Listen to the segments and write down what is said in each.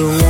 The warmth,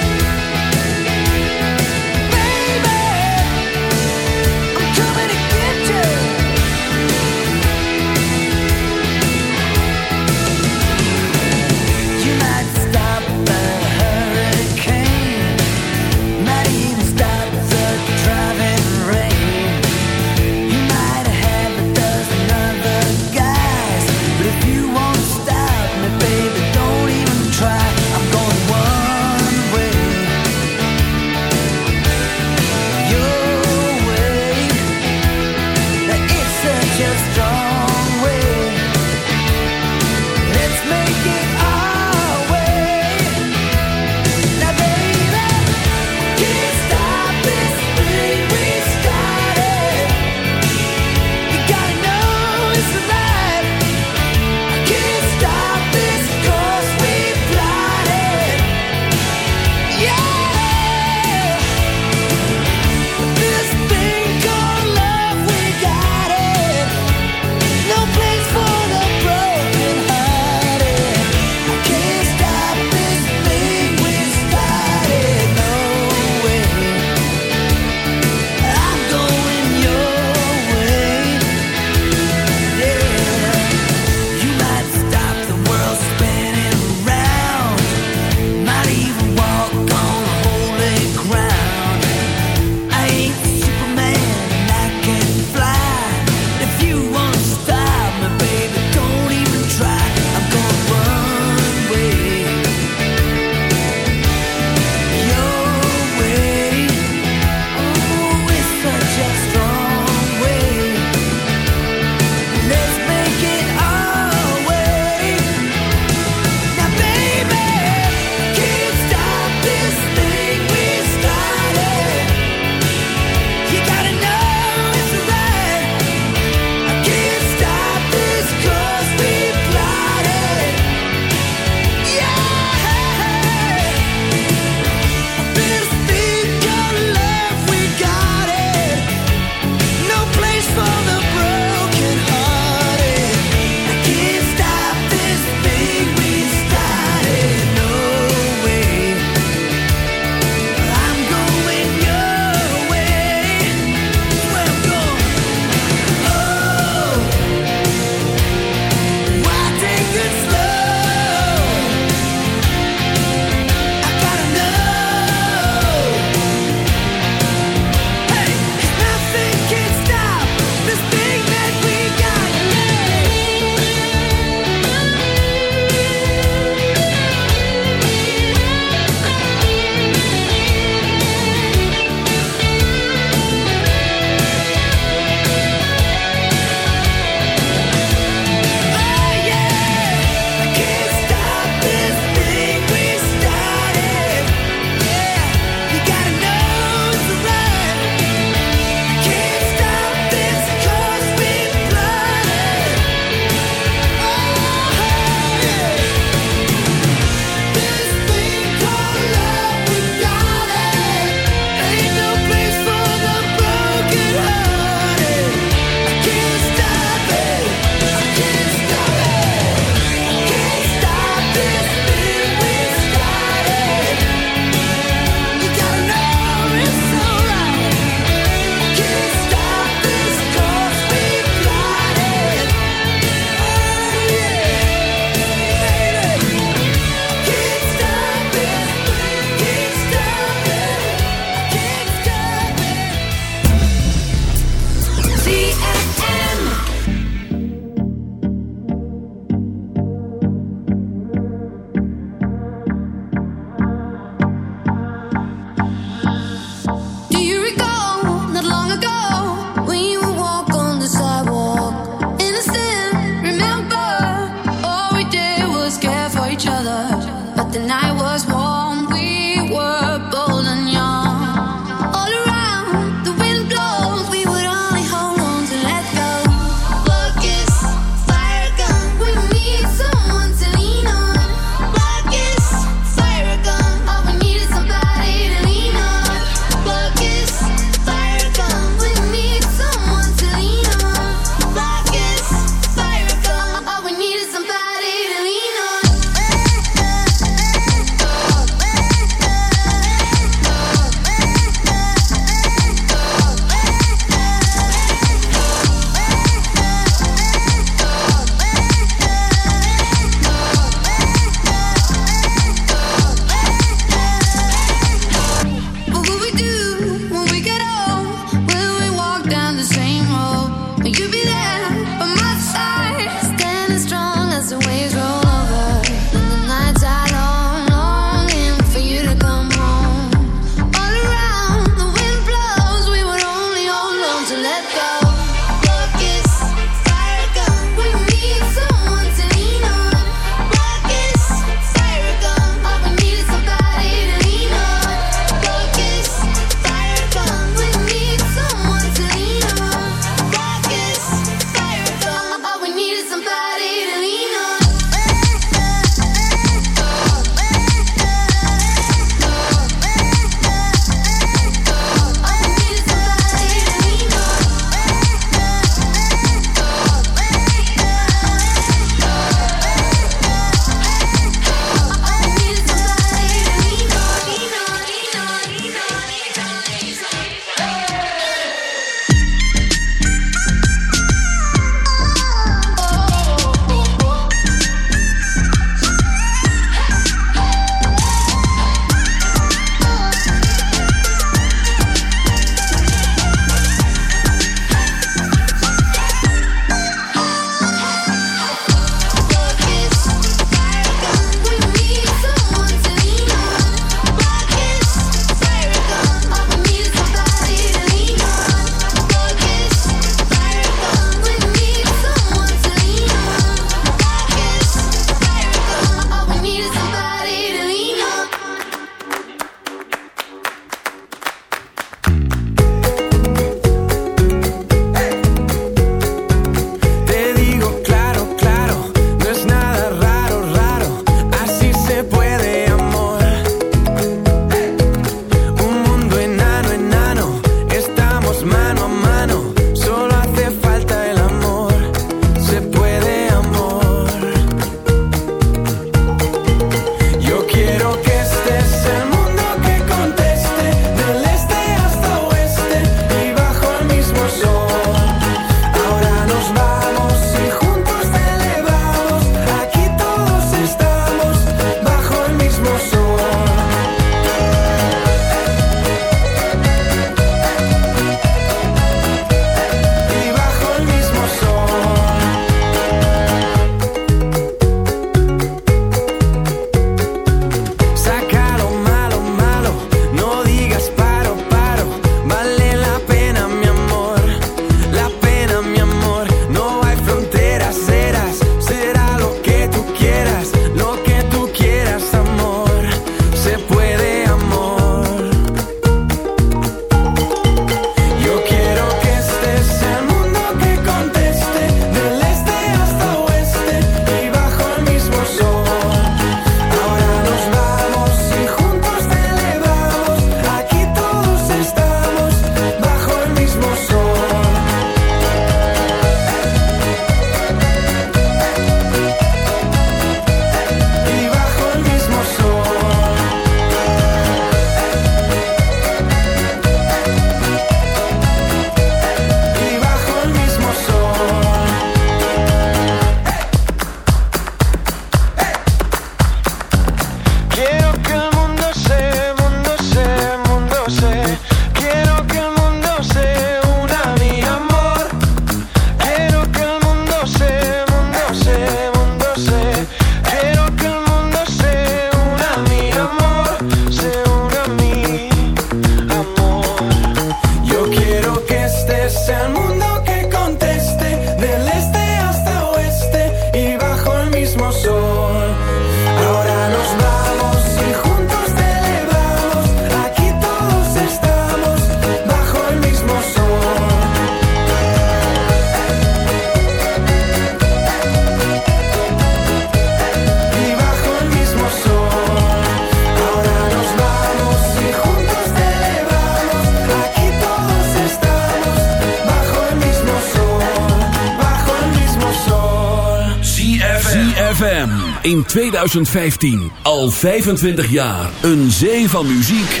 2015. Al 25 jaar. Een zee van muziek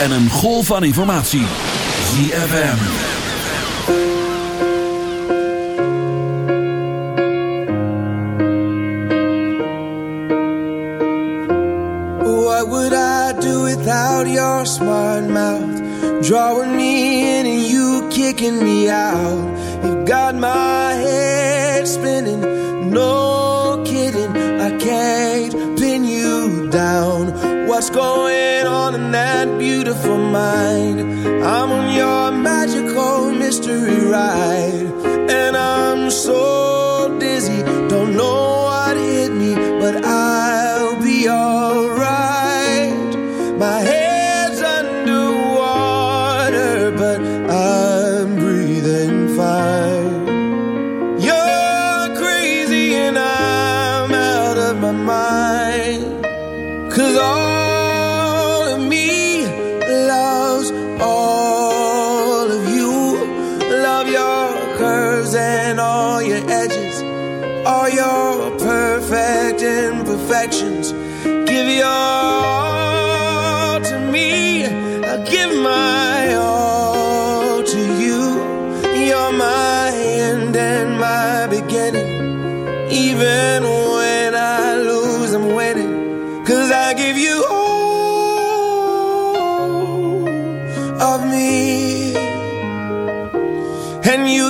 en een golf van informatie. ZFM. What would I do without your smart mouth? Drawing me in and you kicking me out. You've got my head spinning, no. I can't pin you down. What's going on in that beautiful mind? I'm on your magical mystery ride, and I'm so dizzy, don't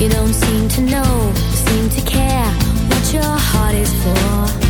You don't seem to know, seem to care what your heart is for.